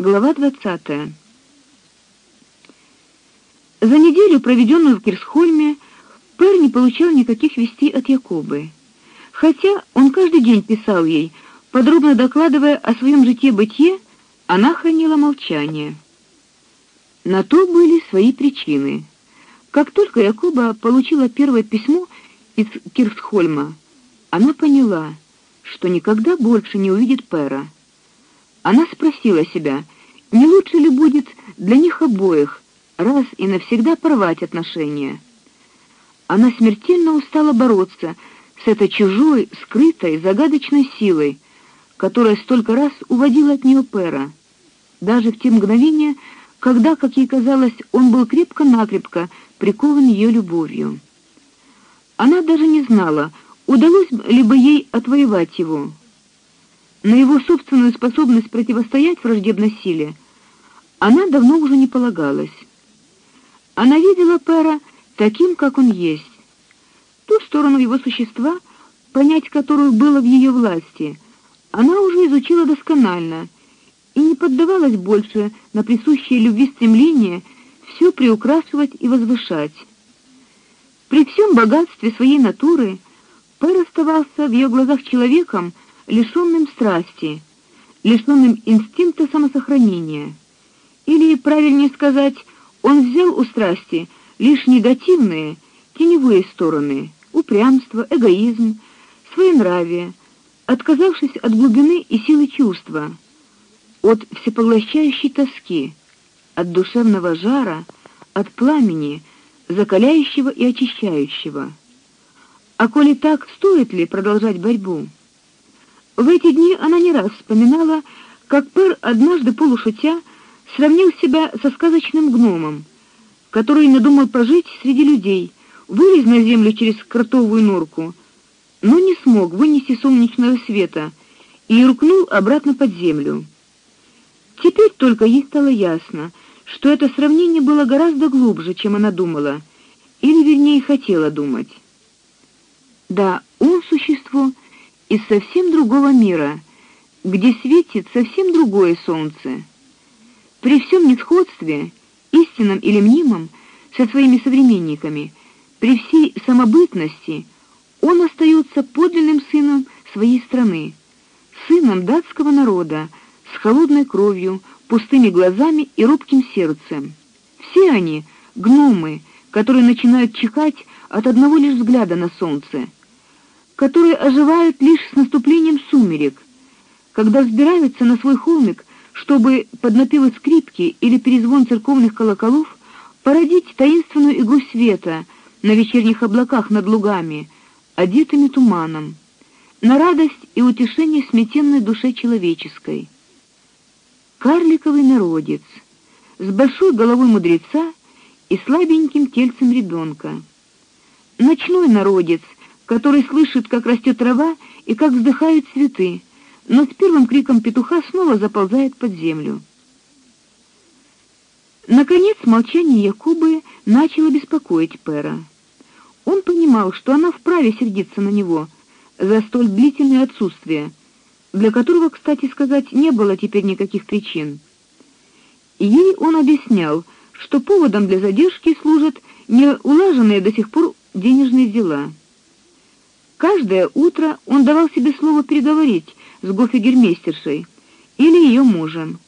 Глава 20. За неделю, проведенную в Кирсхольме, Пер не получал никаких вестей от Якобы. Хотя он каждый день писал ей, подробно докладывая о своем житье-бытие, она хранила молчание. На то были свои причины. Как только Якоба получила первое письмо из Кирсхольма, она поняла, что никогда больше не увидит Пера. Она спросила себя, не лучше ли будет для них обоих раз и навсегда порвать отношения. Она смертельно устала бороться с этой чужой, скрытой, загадочной силой, которая столько раз уводила от нее Пера, даже в те мгновения, когда, как ей казалось, он был крепко-накрепко прикован ее любовью. Она даже не знала, удалось ли бы ей отвоевать его. На его собственную способность противостоять враждебной силе она давно уже не полагалась. Она видела Пера таким, как он есть. Ту сторону его существа, понять которую было в ее власти, она уже изучила досконально и не поддавалась больше на присущее любви стремление все приукрашивать и возвышать. При всем богатстве своей натуры Пэр оставался в ее глазах человеком, лишённым страсти, лишённым инстинкта самосохранения. Или, правильнее сказать, он взял у страсти лишь негативные, теневые стороны: упрямство, эгоизм, своенравие, отказавшись от глубины и силы чувства, от всепоглощающей тоски, от душевного жара, от пламени, закаляющего и очищающего. А коли так, стоит ли продолжать борьбу? В эти дни она не раз вспоминала, как Пер однажды полушутя сравнил себя со сказочным гномом, который надумал пожить среди людей, вылез на землю через кротовую норку, но не смог вынести солнечного света и рухнул обратно под землю. Теперь только ей стало ясно, что это сравнение было гораздо глубже, чем она думала, или вернее хотела думать. Да, он существо из совсем другого мира, где светит совсем другое солнце. При всем несходстве, истинном или мнимом, со своими современниками, при всей самобытности, он остается подлинным сыном своей страны, сыном датского народа, с холодной кровью, пустыми глазами и робким сердцем. Все они гномы, которые начинают чихать от одного лишь взгляда на солнце, которые оживают лишь с наступлением сумерек, когда взбираются на свой холмик чтобы под напевы скрипки или перезвон церковных колоколов породить таинственную игру света на вечерних облаках над лугами, одетыми туманом, на радость и утешение сметенной душе человеческой. Карликовый народец с большой головой мудреца и слабеньким тельцем ребенка. Ночной народец, который слышит, как растет трава и как вздыхают цветы но с первым криком петуха снова заползает под землю. Наконец, молчание Якубы начало беспокоить Пера. Он понимал, что она вправе сердиться на него за столь длительное отсутствие, для которого, кстати сказать, не было теперь никаких причин. Ей он объяснял, что поводом для задержки служат неулаженные до сих пор денежные дела. Каждое утро он давал себе слово переговорить с гофигермейстершей или ее мужем.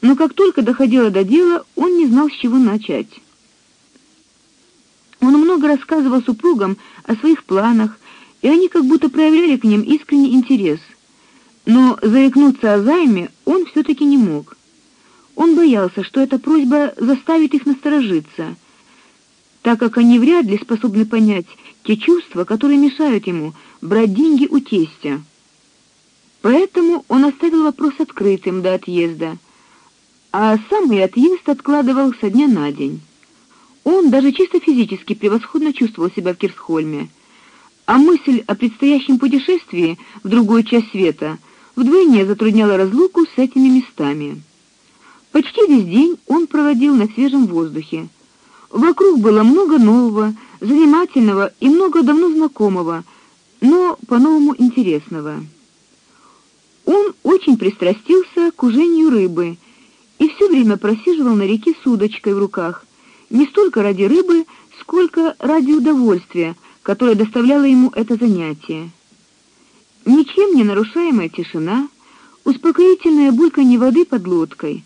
Но как только доходило до дела, он не знал, с чего начать. Он много рассказывал супругам о своих планах, и они как будто проявляли к ним искренний интерес. Но заикнуться о займе он все таки не мог. Он боялся, что эта просьба заставит их насторожиться, так как они вряд ли способны понять те чувства, которые мешают ему брать деньги у тестя. Поэтому он оставил вопрос открытым до отъезда, а самый отъезд откладывал со дня на день. Он даже чисто физически превосходно чувствовал себя в Кирсхольме, а мысль о предстоящем путешествии в другую часть света вдвойне затрудняла разлуку с этими местами. Почти весь день он проводил на свежем воздухе. Вокруг было много нового, занимательного и много давно знакомого, но по-новому интересного. Он очень пристрастился к ужению рыбы и все время просиживал на реке с удочкой в руках, не столько ради рыбы, сколько ради удовольствия, которое доставляло ему это занятие. Ничем не нарушаемая тишина, успокоительное бульканье воды под лодкой,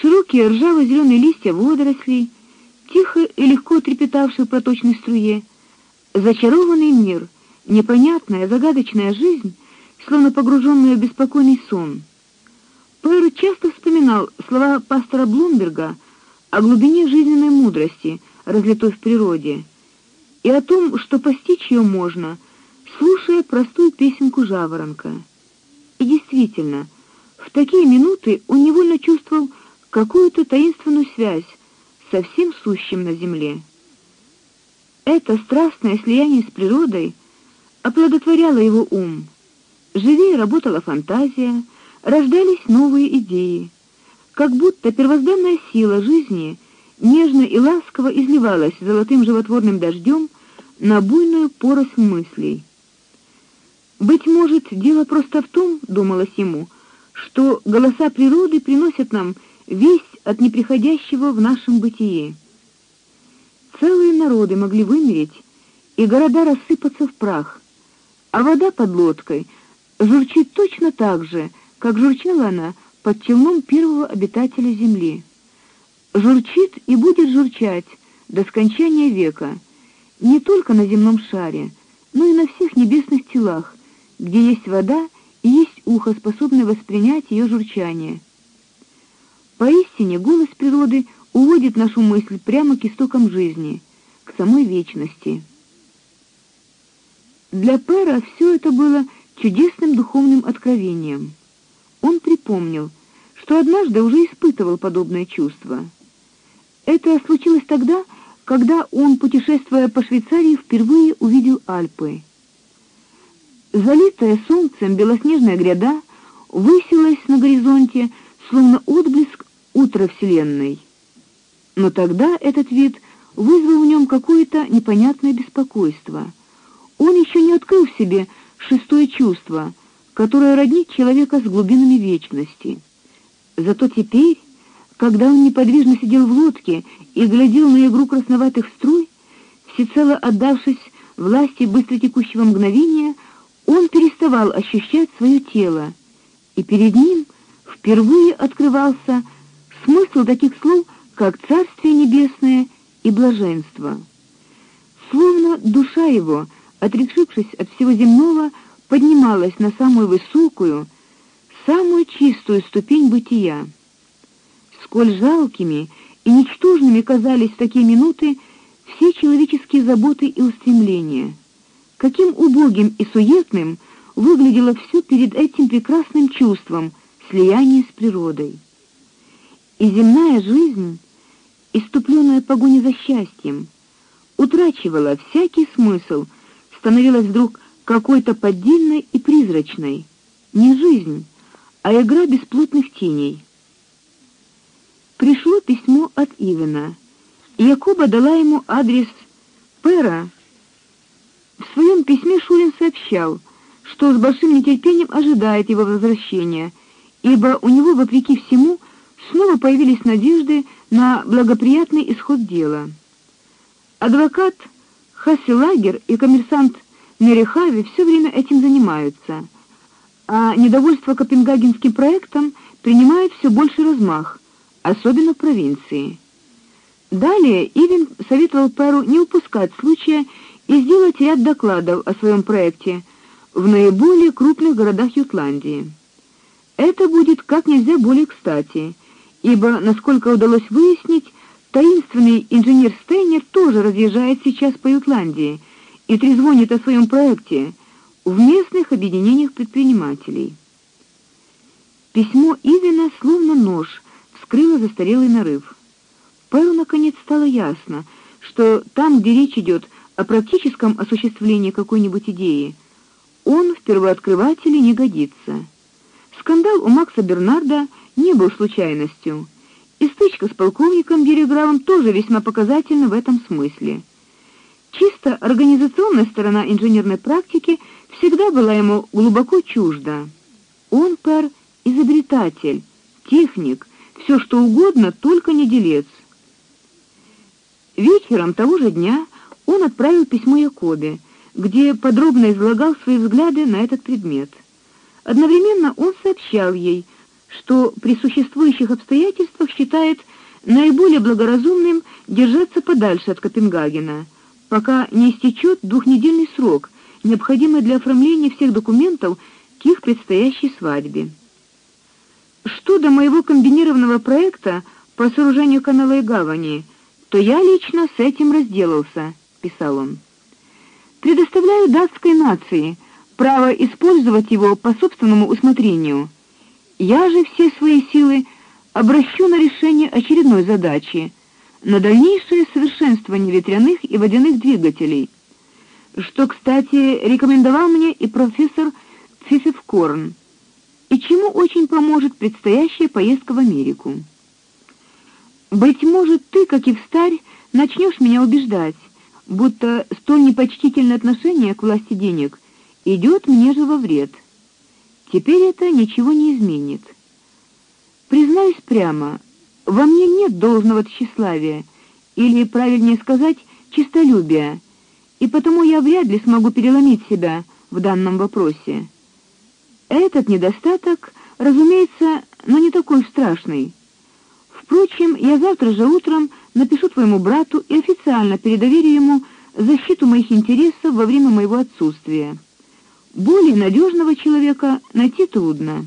широкие ржаво зеленые листья водорослей, тихо и легко трепетавшие в проточной струе, зачарованный мир, непонятная, загадочная жизнь, словно погруженная в беспокойный сон. Пэр часто вспоминал слова пастора Блумберга о глубине жизненной мудрости, разлитой в природе, и о том, что постичь ее можно, слушая простую песенку жаворонка. И действительно, в такие минуты он невольно чувствовал какую-то таинственную связь со всем сущим на земле. Это страстное слияние с природой оплодотворяло его ум. Живее работала фантазия, рождались новые идеи. Как будто первозданная сила жизни нежно и ласково изливалась золотым животворным дождем на буйную поросль мыслей. Быть может, дело просто в том, думалось ему, что голоса природы приносят нам весть от неприходящего в нашем бытии. Целые народы могли вымереть, и города рассыпаться в прах, а вода под лодкой журчит точно так же, как журчала она под челном первого обитателя земли. Журчит и будет журчать до скончания века, не только на земном шаре, но и на всех небесных телах, где есть вода и есть ухо, способное воспринять ее журчание. Поистине голос природы уводит нашу мысль прямо к истокам жизни, к самой вечности. Для Пера все это было чудесным духовным откровением. Он припомнил, что однажды уже испытывал подобное чувство. Это случилось тогда, когда он, путешествуя по Швейцарии, впервые увидел Альпы. Залитая солнцем белоснежная гряда высилась на горизонте, словно отблеск утра вселенной. Но тогда этот вид вызвал в нем какое-то непонятное беспокойство. Он еще не открыл в себе шестое чувство, которое роднит человека с глубинами вечности. Зато теперь, когда он неподвижно сидел в лодке и глядел на игру красноватых струй, всецело отдавшись власти быстротекущего мгновения, он переставал ощущать свое тело, и перед ним впервые открывался смысл таких слов, как царствие небесное и блаженство. Словно душа его, отрешившись от всего земного, поднималась на самую высокую, самую чистую ступень бытия. Сколь жалкими и ничтожными казались в такие минуты все человеческие заботы и устремления. Каким убогим и суетным выглядело все перед этим прекрасным чувством слияния с природой и земная жизнь, иступленная погоней за счастьем, утрачивала всякий смысл, становилась вдруг какой-то поддельной и призрачной, не жизнь, а игра бесплотных теней. Пришло письмо от Ивена. Якоба дала ему адрес Пера. В своем письме Шурин сообщал, что с большим нетерпением ожидает его возвращения, ибо у него вопреки всему снова появились надежды на благоприятный исход дела. Адвокат Хаселагер и коммерсант Мерехави все время этим занимаются, а недовольство Копенгагенским проектом принимает все больше размах, особенно в провинции. Далее Ивин советовал Перу не упускать случая и сделать ряд докладов о своем проекте в наиболее крупных городах Ютландии. Это будет как нельзя более кстати ибо, насколько удалось выяснить, таинственный инженер Стейнер тоже разъезжает сейчас по Ютландии и трезвонит о своем проекте в местных объединениях предпринимателей. Письмо Ивина словно нож вскрыло застарелый нарыв. Пэру наконец стало ясно, что там, где речь идет о практическом осуществлении какой-нибудь идеи, он в первооткрыватели не годится. Скандал у Макса Бернарда не был случайностью. И стычка с полковником Дерегравом тоже весьма показательна в этом смысле. Чисто организационная сторона инженерной практики всегда была ему глубоко чужда. Он пер изобретатель, техник, все что угодно, только не делец. Вечером того же дня он отправил письмо Якобе, где подробно излагал свои взгляды на этот предмет. Одновременно он сообщал ей, что при существующих обстоятельствах считает наиболее благоразумным держаться подальше от Копенгагена, пока не истечет двухнедельный срок, необходимый для оформления всех документов к их предстоящей свадьбе. Что до моего комбинированного проекта по сооружению канала и гавани, то я лично с этим разделался, писал он. Предоставляю датской нации право использовать его по собственному усмотрению. Я же все свои силы обращу на решение очередной задачи на дальнейшее совершенствование ветряных и водяных двигателей, что, кстати, рекомендовал мне и профессор Фифевкорн, и чему очень поможет предстоящая поездка в Америку. Быть может, ты, как и встарь, начнешь меня убеждать, будто столь непочтительное отношение к власти денег идет мне же во вред. Теперь это ничего не изменит. Признаюсь прямо, во мне нет должного тщеславия, или правильнее сказать, честолюбия, и потому я вряд ли смогу переломить себя в данном вопросе. Этот недостаток, разумеется, но не такой страшный. Впрочем, я завтра же утром напишу твоему брату и официально передоверю ему защиту моих интересов во время моего отсутствия. Более надежного человека найти трудно.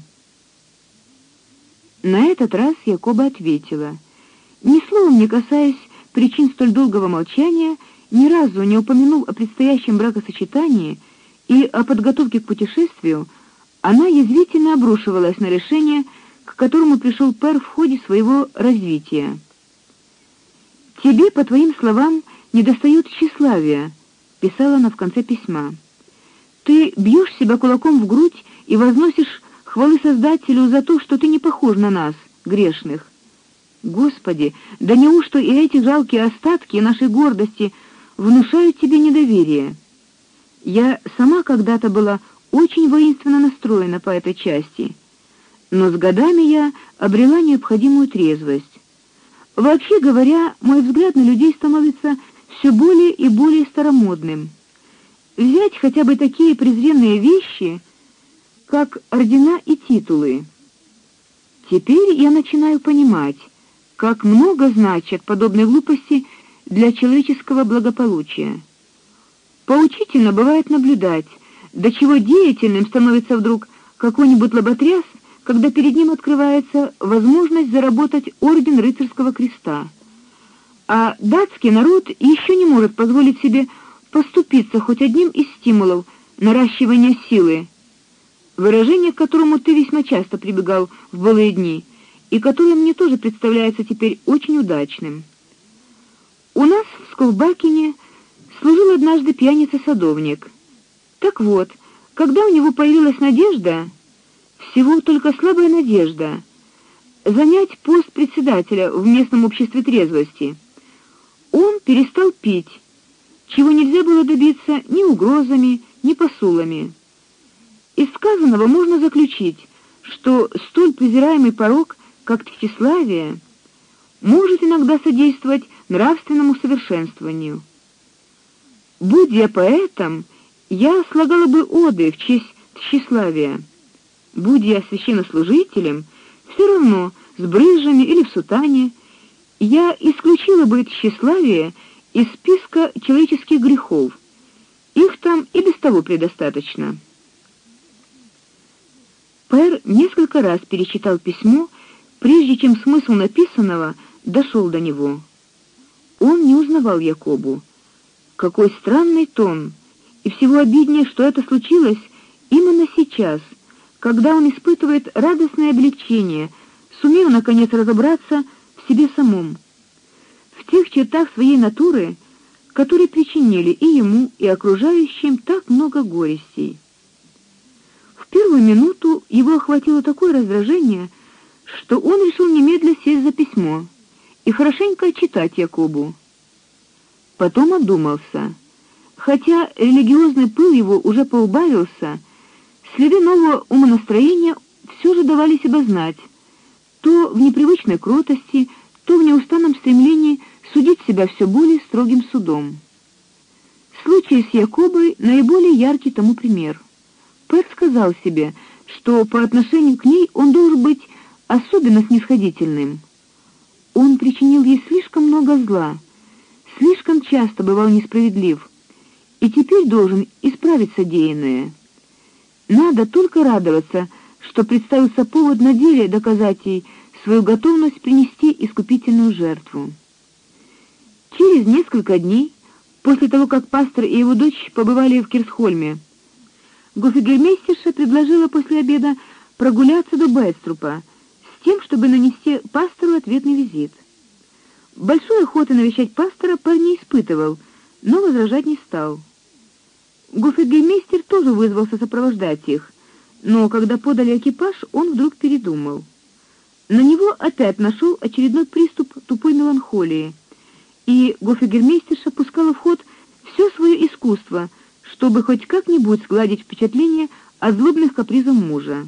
На этот раз Якоба ответила: ни словом не касаясь причин столь долгого молчания, ни разу не упомянул о предстоящем бракосочетании и о подготовке к путешествию, она язвительно обрушивалась на решение, к которому пришел Пер в ходе своего развития. Тебе, по твоим словам, недостает тщеславия, писала она в конце письма. Ты бьешь себя кулаком в грудь и возносишь Хвалы Создателю за то, что ты не похож на нас, грешных. Господи, да неужто и эти жалкие остатки нашей гордости внушают тебе недоверие? Я сама когда-то была очень воинственно настроена по этой части, но с годами я обрела необходимую трезвость. Вообще говоря, мой взгляд на людей становится все более и более старомодным. Взять хотя бы такие презренные вещи, как ордена и титулы. Теперь я начинаю понимать, как много значат подобные глупости для человеческого благополучия. Поучительно бывает наблюдать, до чего деятельным становится вдруг какой-нибудь лоботряс, когда перед ним открывается возможность заработать орден рыцарского креста. А датский народ еще не может позволить себе поступиться хоть одним из стимулов наращивания силы выражение к которому ты весьма часто прибегал в былые дни и которое мне тоже представляется теперь очень удачным. У нас в Сколбакине служил однажды пьяница-садовник. Так вот, когда у него появилась надежда, всего только слабая надежда занять пост председателя в местном обществе трезвости, он перестал пить, чего нельзя было добиться ни угрозами, ни посулами. Из сказанного можно заключить, что столь презираемый порок, как тщеславие, может иногда содействовать нравственному совершенствованию. Будь я поэтом, я слагала бы оды в честь тщеславия. Будь я священнослужителем, все равно с брызжами или в сутане, я исключила бы тщеславие из списка человеческих грехов. Их там и без того предостаточно. Пэр несколько раз перечитал письмо, прежде чем смысл написанного дошел до него. Он не узнавал Якобу. Какой странный тон, и всего обиднее, что это случилось именно сейчас, когда он испытывает радостное облегчение, сумев наконец разобраться в себе самом, в тех чертах своей натуры, которые причинили и ему, и окружающим так много горестей первую минуту его охватило такое раздражение, что он решил немедля сесть за письмо и хорошенько читать Якобу. Потом одумался. Хотя религиозный пыл его уже поубавился, следы нового умонастроения все же давали себя знать. то в непривычной кротости, то в неустанном стремлении судить себя все более строгим судом. Случай с Якобой наиболее яркий тому пример. Пэт сказал себе, что по отношению к ней он должен быть особенно снисходительным. Он причинил ей слишком много зла, слишком часто бывал несправедлив, и теперь должен исправить содеянное. Надо только радоваться, что представился повод на деле доказать ей свою готовность принести искупительную жертву. Через несколько дней После того, как пастор и его дочь побывали в Кирсхольме, гофигермейстерша предложила после обеда прогуляться до Беструпа с тем, чтобы нанести пастору ответный визит. Большой охоты навещать пастора парень испытывал, но возражать не стал. Гофигермейстер тоже вызвался сопровождать их, но когда подали экипаж, он вдруг передумал. На него опять нашел очередной приступ тупой меланхолии и гофигермейстерша пускала в ход все свое искусство, чтобы хоть как-нибудь сгладить впечатление о злобных капризах мужа.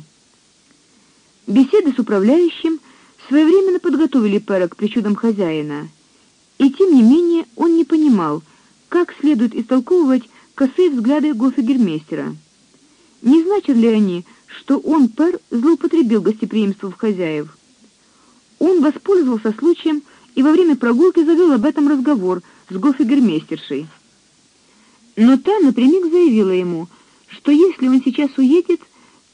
Беседы с управляющим своевременно подготовили Пэра к причудам хозяина, и тем не менее он не понимал, как следует истолковывать косые взгляды гофигермейстера. Не значит ли они, что он, Пэр, злоупотребил гостеприимством хозяев? Он воспользовался случаем и во время прогулки завел об этом разговор с гофигермейстершей. Но та напрямик заявила ему, что если он сейчас уедет,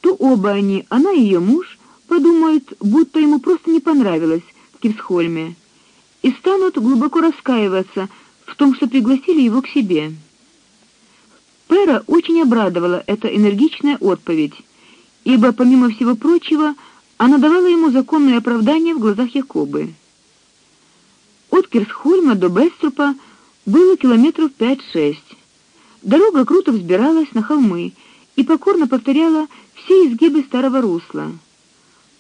то оба они, она и ее муж, подумают, будто ему просто не понравилось в Кирсхольме, и станут глубоко раскаиваться в том, что пригласили его к себе. Пера очень обрадовала эта энергичная отповедь, ибо помимо всего прочего, она давала ему законное оправдание в глазах Якобы. От Кирсхольма до Беструпа было километров 5-6. Дорога круто взбиралась на холмы и покорно повторяла все изгибы старого русла.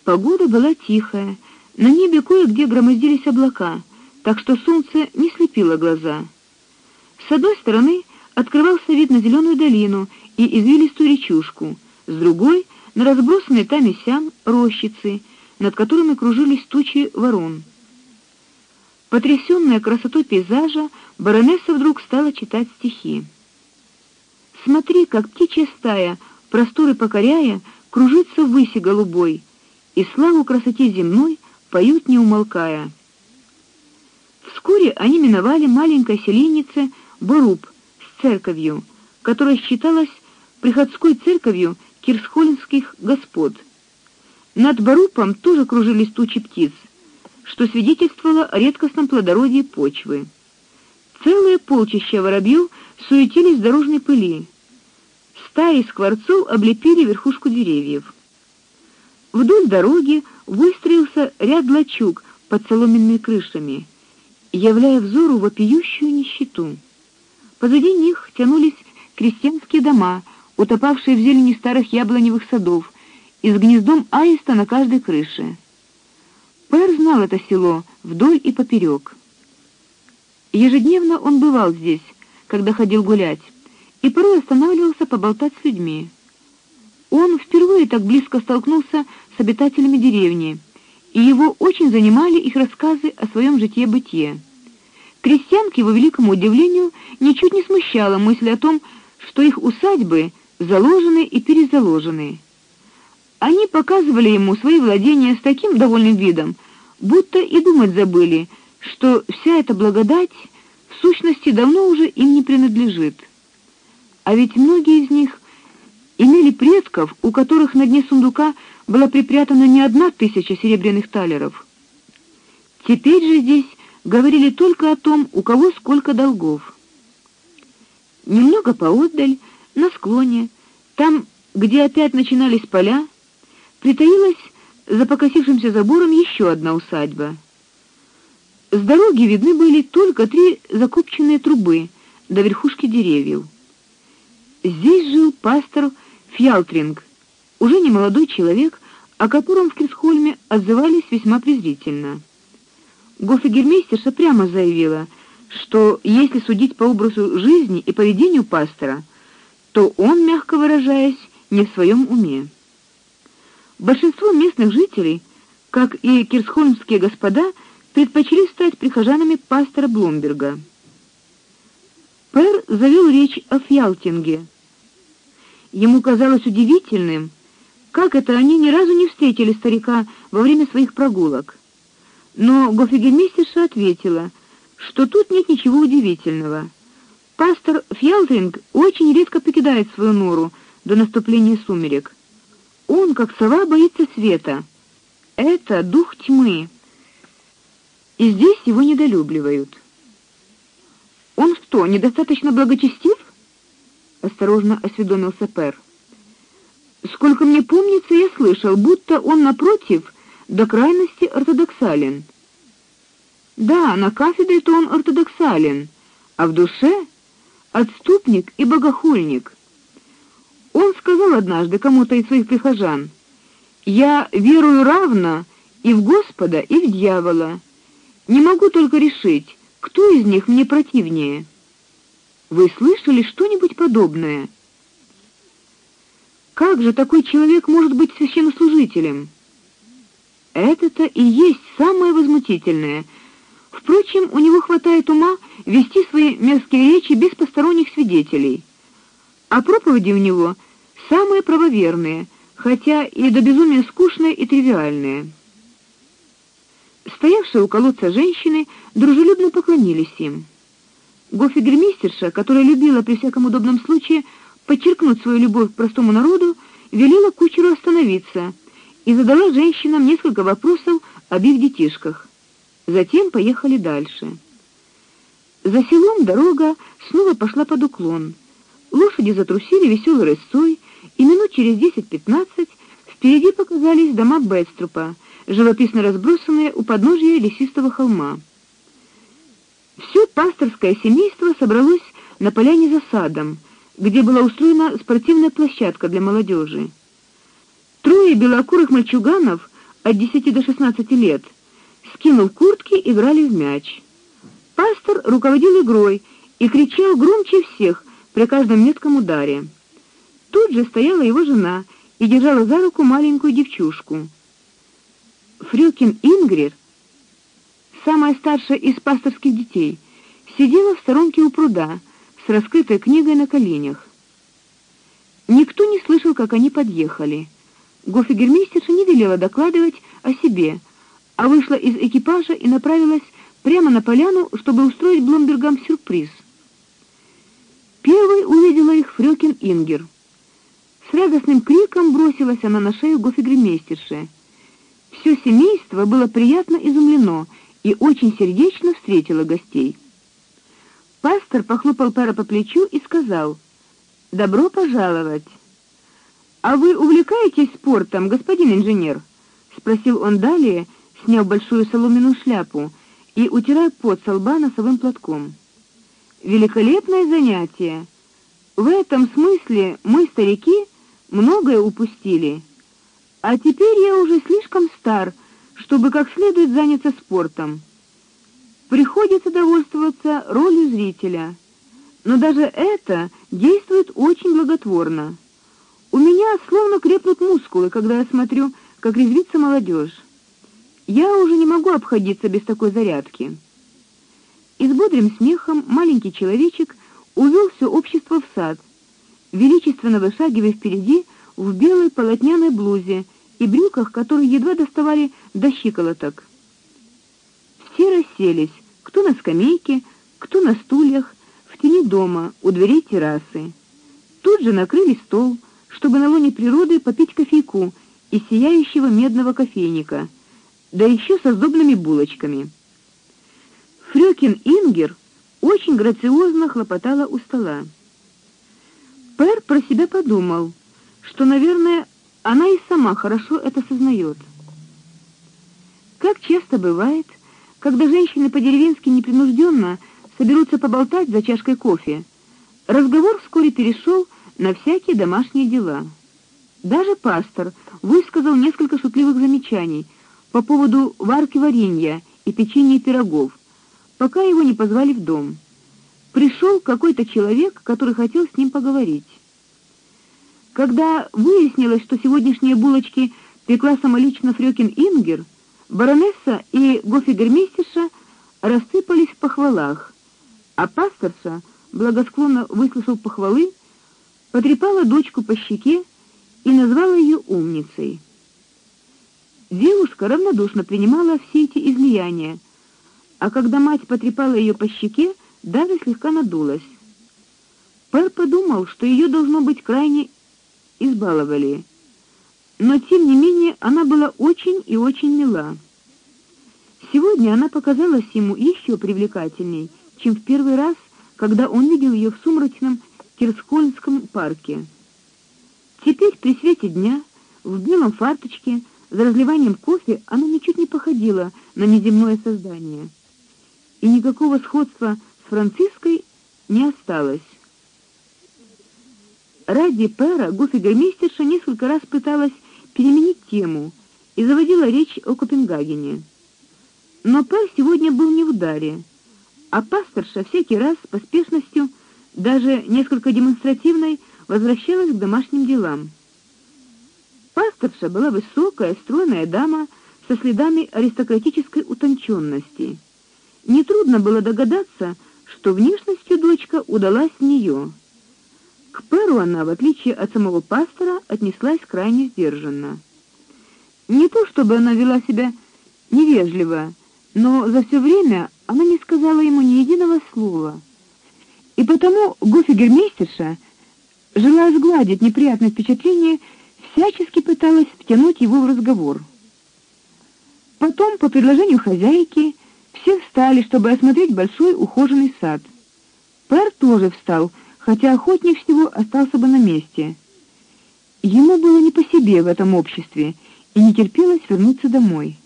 Погода была тихая, на небе кое-где громоздились облака, так что солнце не слепило глаза. С одной стороны открывался вид на зеленую долину и извилистую речушку, с другой на разбросанные там и сям рощицы, над которыми кружились тучи ворон. Потрясённая красотой пейзажа, баронесса вдруг стала читать стихи. Смотри, как птичья стая, просторы покоряя, кружится ввыси голубой, и славу красоте земной поют не умолкая. Вскоре они миновали маленькое селенице Боруб с церковью, которая считалась приходской церковью кирсхолинских господ. Над Борубом тоже кружились тучи птиц что свидетельствовало о редкостном плодородии почвы. Целые полчища воробьев суетились в дорожной пыли. Стаи скворцов облепили верхушку деревьев. Вдоль дороги выстроился ряд лачуг под соломенными крышами, являя взору вопиющую нищету. Позади них тянулись крестьянские дома, утопавшие в зелени старых яблоневых садов, и с гнездом аиста на каждой крыше. Пэр знал это село вдоль и поперек. Ежедневно он бывал здесь, когда ходил гулять, и порой останавливался поболтать с людьми. Он впервые так близко столкнулся с обитателями деревни, и его очень занимали их рассказы о своем житье-бытие. Крестьян, к его великому удивлению, ничуть не смущала мысль о том, что их усадьбы заложены и перезаложены. Они показывали ему свои владения с таким довольным видом, будто и думать забыли, что вся эта благодать в сущности давно уже им не принадлежит. А ведь многие из них имели предков, у которых на дне сундука была припрятана не одна тысяча серебряных талеров. Теперь же здесь говорили только о том, у кого сколько долгов. Немного поотдаль, на склоне, там, где опять начинались поля, притаилась за покосившимся забором еще одна усадьба. С дороги видны были только три закопченные трубы до верхушки деревьев. Здесь жил пастор Фьялтринг, уже не молодой человек, о котором в Крисхольме отзывались весьма презрительно. Гофигермейстерша прямо заявила, что если судить по образу жизни и поведению пастора, то он, мягко выражаясь, не в своем уме. Большинство местных жителей как и кирсхольмские господа, предпочли стать прихожанами пастора Блумберга. Пер завел речь о Фьялтинге. Ему казалось удивительным, как это они ни разу не встретили старика во время своих прогулок. Но гофигермейстерша ответила, что тут нет ничего удивительного. Пастор Фьялтинг очень редко покидает свою нору до наступления сумерек. Он, как сова, боится света. Это дух тьмы. И здесь его недолюбливают. Он что, недостаточно благочестив? осторожно осведомился Пер. Сколько мне помнится, я слышал, будто он напротив до крайности ортодоксален. Да, на кафедре-то он ортодоксален, а в душе отступник и богохульник. Он сказал однажды кому-то из своих прихожан: "Я верую равно и в Господа, и в дьявола. Не могу только решить, кто из них мне противнее". Вы слышали что-нибудь подобное? Как же такой человек может быть священнослужителем? Это-то и есть самое возмутительное. Впрочем, у него хватает ума вести свои мерзкие речи без посторонних свидетелей. А проповеди у него самые правоверные, хотя и до безумия скучные и тривиальные. Стоявшие у колодца женщины дружелюбно поклонились им. Гофигермейстерша, которая любила при всяком удобном случае подчеркнуть свою любовь к простому народу, велела кучеру остановиться и задала женщинам несколько вопросов об их детишках. Затем поехали дальше. За селом дорога снова пошла под уклон. Лошади затрусили веселой рысцой, и минут через 10-15 впереди показались дома Бэдструпа, живописно разбросанные у подножия лесистого холма. Все пасторское семейство собралось на поляне за садом, где была устроена спортивная площадка для молодежи. Трое белокурых мальчуганов от 10 до 16 лет, скинув куртки, играли в мяч. Пастор руководил игрой и кричал громче всех при каждом метком ударе. Тут же стояла его жена и держала за руку маленькую девчушку. Фрюкин Ингрид самая старшая из пасторских детей, сидела в сторонке у пруда с раскрытой книгой на коленях. Никто не слышал, как они подъехали. Гофигермейстерша не велела докладывать о себе, а вышла из экипажа и направилась прямо на поляну, чтобы устроить Блумбергам сюрприз. Первой увидела их Фрёкин Ингер. С радостным криком бросилась она на шею гофигермейстерши. Все семейство было приятно изумлено и очень сердечно встретила гостей. Пастор похлопал Пера по плечу и сказал: "Добро пожаловать. А вы увлекаетесь спортом, господин инженер?" спросил он далее, сняв большую соломенную шляпу и утирая пот со лба носовым платком. Великолепное занятие. В этом смысле мы, старики, многое упустили. А теперь я уже слишком стар, чтобы как следует заняться спортом. Приходится довольствоваться ролью зрителя. Но даже это действует очень благотворно. У меня словно крепнут мускулы, когда я смотрю, как резвится молодежь. Я уже не могу обходиться без такой зарядки. И с бодрым смехом маленький человечек увел все общество в сад, величественно вышагивая впереди в белой полотняной блузе и брюках, которые едва доставали до щиколоток. Все расселись, кто на скамейке, кто на стульях, в тени дома, у дверей террасы. Тут же накрыли стол, чтобы на лоне природы попить кофейку из сияющего медного кофейника, да еще со сдобными булочками. Фрёкин Ингер очень грациозно хлопотала у стола. Пер про себя подумал, что, наверное, она и сама хорошо это сознает. Как часто бывает, когда женщины по-деревенски непринужденно соберутся поболтать за чашкой кофе, разговор вскоре перешел на всякие домашние дела. Даже пастор высказал несколько шутливых замечаний по поводу варки варенья и печенья пирогов, пока его не позвали в дом. Пришел какой-то человек, который хотел с ним поговорить. Когда выяснилось, что сегодняшние булочки пекла самолично Фрёкин Ингер, Баронесса и гофигермейстерша рассыпались в похвалах, а пасторша, благосклонно выслушав похвалы, потрепала дочку по щеке и назвала ее умницей. Девушка равнодушно принимала все эти излияния, а когда мать потрепала ее по щеке, даже слегка надулась. Пэр подумал, что ее должно быть крайне избаловали. Но тем не менее она была очень и очень мила. Сегодня она показалась ему еще привлекательней, чем в первый раз, когда он видел ее в сумрачном Кирскольмском парке. Теперь при свете дня, в белом фарточке, за разливанием кофе, она ничуть не походила на неземное создание. И никакого сходства с Франциской не осталось. Ради Пера гофигермейстерша несколько раз пыталась переменить тему и заводила речь о Копенгагене. Но Пер сегодня был не в ударе, а пасторша всякий раз с поспешностью, даже несколько демонстративной, возвращалась к домашним делам. Пасторша была высокая, стройная дама со следами аристократической утонченности. Нетрудно было догадаться, что внешностью дочка удалась нее. К Перу она, в отличие от самого пастора, отнеслась крайне сдержанно. Не то чтобы она вела себя невежливо, но за все время она не сказала ему ни единого слова. И потому гофигермейстерша, желая сгладить неприятное впечатление, всячески пыталась втянуть его в разговор. Потом, по предложению хозяйки, все встали, чтобы осмотреть большой ухоженный сад. Пер тоже встал, хотя охотнее всего остался бы на месте. Ему было не по себе в этом обществе, и не терпелось вернуться домой.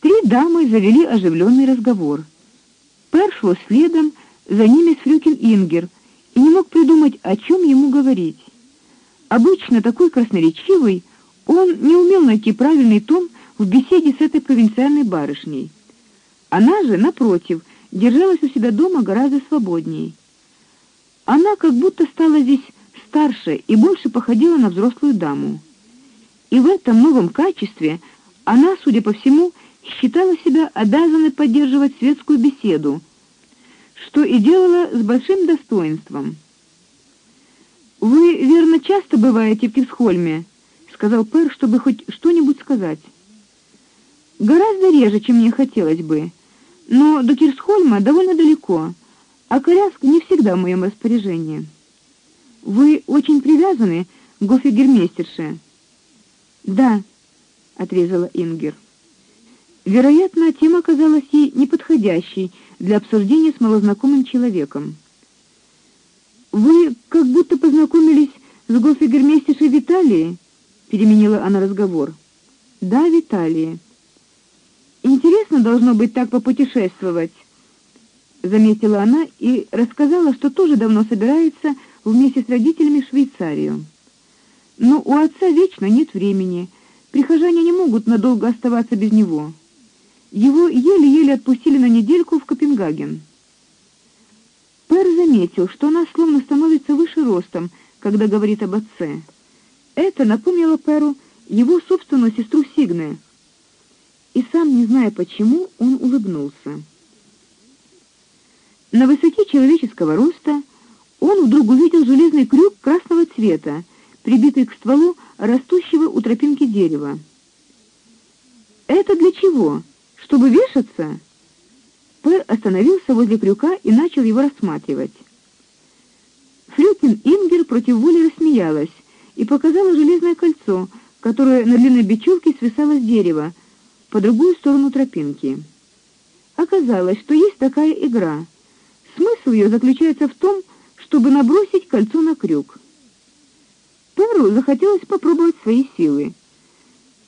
Три дамы завели оживленный разговор. Пер шел следом, за ними Фрюкин Ингер, и не мог придумать, о чем ему говорить. Обычно такой красноречивый, он не умел найти правильный тон в беседе с этой провинциальной барышней. Она же, напротив, держалась у себя дома гораздо свободнее. Она как будто стала здесь старше и больше походила на взрослую даму. И в этом новом качестве она, судя по всему, считала себя обязанной поддерживать светскую беседу, что и делала с большим достоинством. Вы, верно, часто бываете в Кирсхольме, сказал Пер, чтобы хоть что-нибудь сказать. Гораздо реже, чем мне хотелось бы. Но до Кирсхольма довольно далеко а коляска не всегда в моем распоряжении. Вы очень привязаны к гофигермейстерше. Да, отрезала Ингер. Вероятно, тема оказалась ей неподходящей для обсуждения с малознакомым человеком. Вы как будто познакомились с гофигермейстершей Виталией, переменила она разговор. Да, Виталия. Интересно должно быть так попутешествовать заметила она и рассказала, что тоже давно собирается вместе с родителями в Швейцарию. Но у отца вечно нет времени. Прихожане не могут надолго оставаться без него. Его еле-еле отпустили на недельку в Копенгаген. Пэр заметил, что она словно становится выше ростом, когда говорит об отце. Это напомнило Пэру его собственную сестру Сигне. И сам, не зная почему, он улыбнулся. На высоте человеческого роста он вдруг увидел железный крюк красного цвета, прибитый к стволу растущего у тропинки дерева. Это для чего? Чтобы вешаться? Пэр остановился возле крюка и начал его рассматривать. Флюкин Ингер против воли рассмеялась и показала железное кольцо, которое на длинной бечевке свисало с дерева по другую сторону тропинки. Оказалось, что есть такая игра. Смысл ее заключается в том, чтобы набросить кольцо на крюк. Перу захотелось попробовать свои силы.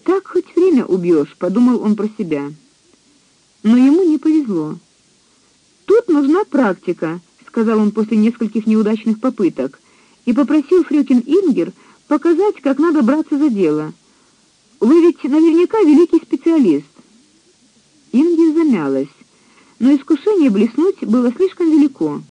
Так хоть время убьешь, подумал он про себя. Но ему не повезло. Тут нужна практика, сказал он после нескольких неудачных попыток, и попросил Фрюкин Ингер показать, как надо браться за дело. Вы ведь наверняка великий специалист. Ингер замялась но искушение блеснуть было слишком велико.